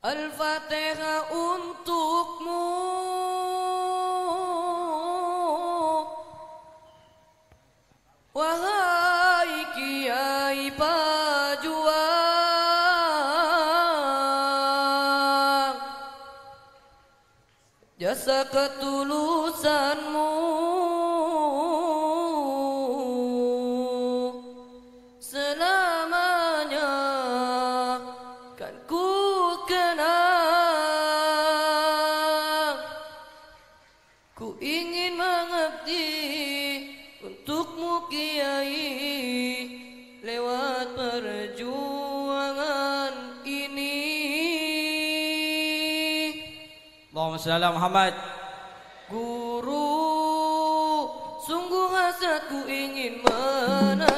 Al-Fatihah untukmu. Wahai Kiai Pajuang Jasa ketulusanmu Ala Muhammad. Guru, sungguh hasratku ingin men